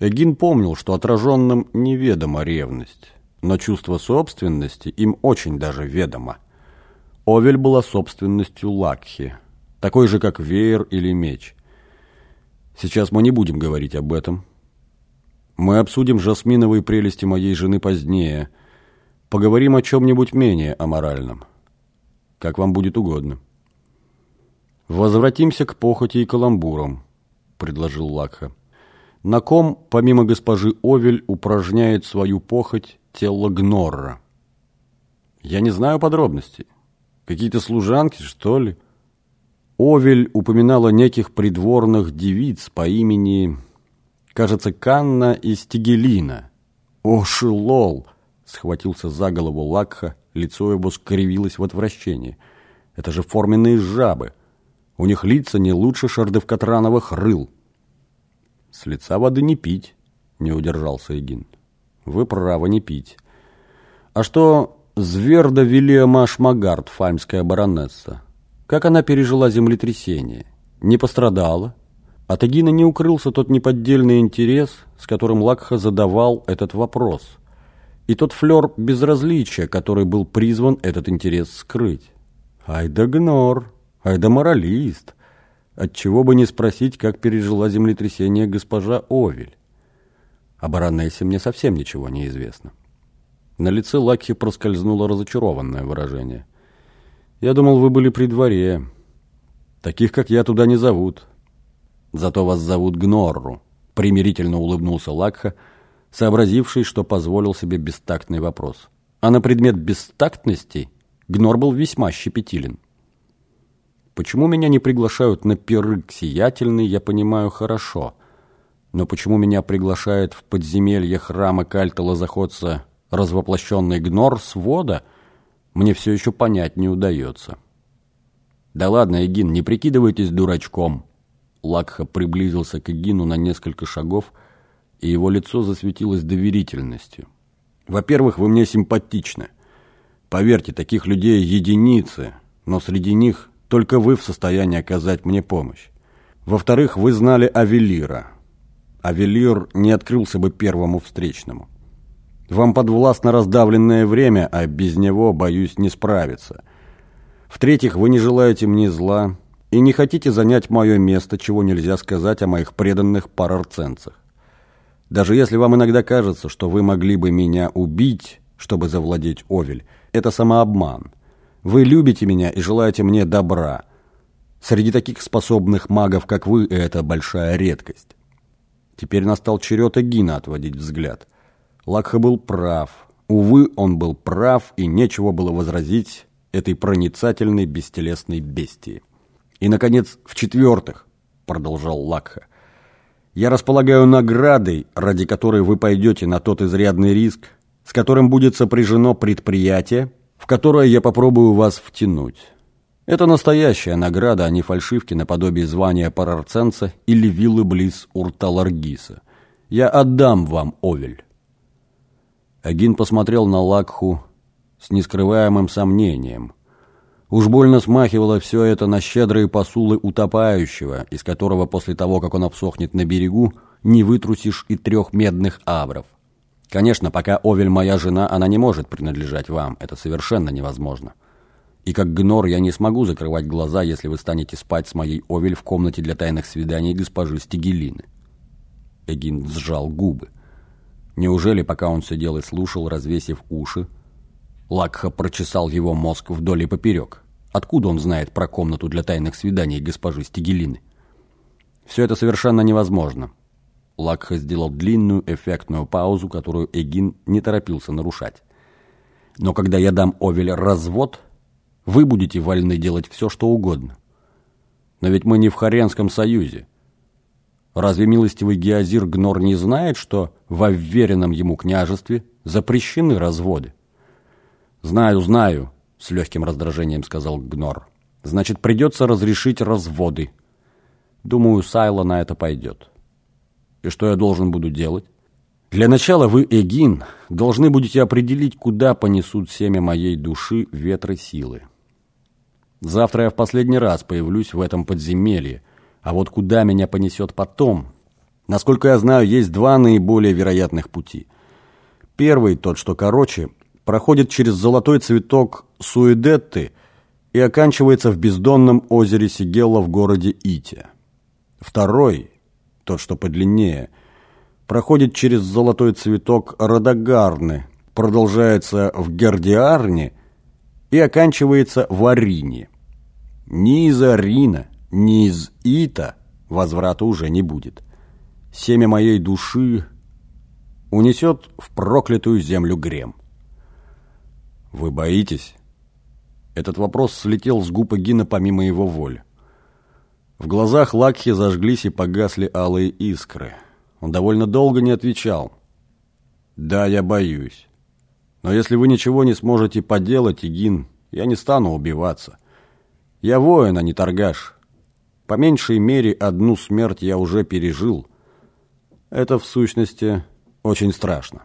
Эгин помнил, что отраженным неведома ревность, но чувство собственности им очень даже ведомо. Овель была собственностью Лакхи, такой же, как веер или меч. Сейчас мы не будем говорить об этом. Мы обсудим жасминовые прелести моей жены позднее. Поговорим о чем-нибудь менее аморальном. Как вам будет угодно. Возвратимся к похоти и каламбурам, предложил Лакха. На ком, помимо госпожи Овель, упражняет свою похоть тело Гнорра? Я не знаю подробностей. Какие-то служанки, что ли? Овель упоминала неких придворных девиц по имени, кажется, Канна и Стигелина. О, шилол! Схватился за голову Лакха, лицо его скривилось в отвращении. Это же форменные жабы. У них лица не лучше шардевкатрановых рыл. С лица воды не пить, не удержался Эгин. Вы правы, не пить. А что Зверда Вильяма Шмагард, фальмская баронесса. Как она пережила землетрясение? Не пострадала? От Эгина не укрылся тот неподдельный интерес, с которым Лакха задавал этот вопрос. И тот флер безразличия, который был призван этот интерес скрыть. Ай да гнор, ай да моралист. Отчего бы не спросить, как пережила землетрясение госпожа Овель. О баронессе мне совсем ничего не известно. На лице Лакхи проскользнуло разочарованное выражение. «Я думал, вы были при дворе. Таких, как я, туда не зовут. Зато вас зовут Гнорру», — примирительно улыбнулся Лакха, сообразивший, что позволил себе бестактный вопрос. А на предмет бестактности Гнор был весьма щепетилен. Почему меня не приглашают на пиры к сиятельный, я понимаю хорошо. Но почему меня приглашают в подземелье храма кальта лозоходца развоплощенный гнор свода, мне все еще понять не удается. «Да ладно, Эгин, не прикидывайтесь дурачком!» Лакха приблизился к Эгину на несколько шагов, и его лицо засветилось доверительностью. «Во-первых, вы мне симпатичны. Поверьте, таких людей единицы, но среди них только вы в состоянии оказать мне помощь. Во-вторых, вы знали Авелира. Авелир не открылся бы первому встречному. Вам подвластно раздавленное время, а без него, боюсь, не справиться. В-третьих, вы не желаете мне зла и не хотите занять мое место, чего нельзя сказать о моих преданных парарценцах. Даже если вам иногда кажется, что вы могли бы меня убить, чтобы завладеть Овель, это самообман. Вы любите меня и желаете мне добра. Среди таких способных магов, как вы, это большая редкость. Теперь настал черед Эгина отводить взгляд. Лакха был прав. Увы, он был прав, и нечего было возразить этой проницательной бестелесной бестии. И, наконец, в-четвертых, продолжал Лакха, я располагаю наградой, ради которой вы пойдете на тот изрядный риск, с которым будет сопряжено предприятие, в которое я попробую вас втянуть. Это настоящая награда, а не фальшивки наподобие звания парарценца или виллы близ Урталаргиса. Я отдам вам Овель. Агин посмотрел на Лакху с нескрываемым сомнением. Уж больно смахивало все это на щедрые посулы утопающего, из которого после того, как он обсохнет на берегу, не вытрусишь и трех медных авров. Конечно, пока Овель моя жена, она не может принадлежать вам. Это совершенно невозможно. И как гнор я не смогу закрывать глаза, если вы станете спать с моей Овель в комнате для тайных свиданий госпожи Стигелины. Эгин сжал губы. Неужели, пока он сидел и слушал, развесив уши, Лакха прочесал его мозг вдоль и поперек? Откуда он знает про комнату для тайных свиданий госпожи Стигелины? Все это совершенно невозможно. Лакха сделал длинную эффектную паузу, которую Эгин не торопился нарушать. Но когда я дам Овель развод, вы будете вольны делать все, что угодно. Но ведь мы не в Харенском союзе. Разве милостивый Геозир Гнор не знает, что в уверенном ему княжестве запрещены разводы? «Знаю, знаю», — с легким раздражением сказал Гнор. «Значит, придется разрешить разводы. Думаю, Сайло на это пойдет. И что я должен буду делать? Для начала вы, Эгин, должны будете определить, куда понесут семя моей души ветры силы. Завтра я в последний раз появлюсь в этом подземелье, а вот куда меня понесет потом, Насколько я знаю, есть два наиболее вероятных пути. Первый, тот, что короче, проходит через золотой цветок Суэдетты и оканчивается в бездонном озере Сигелла в городе Ите. Второй, тот, что подлиннее, проходит через золотой цветок Радагарны, продолжается в Гердиарне и оканчивается в Арине. Ни из Арина, ни из Ита возврата уже не будет. Семя моей души унесет в проклятую землю грем. Вы боитесь? Этот вопрос слетел с губ Гина помимо его воли. В глазах Лакхи зажглись и погасли алые искры. Он довольно долго не отвечал. «Да, я боюсь. Но если вы ничего не сможете поделать, Игин, я не стану убиваться. Я воин, а не торгаш. По меньшей мере одну смерть я уже пережил. Это, в сущности, очень страшно».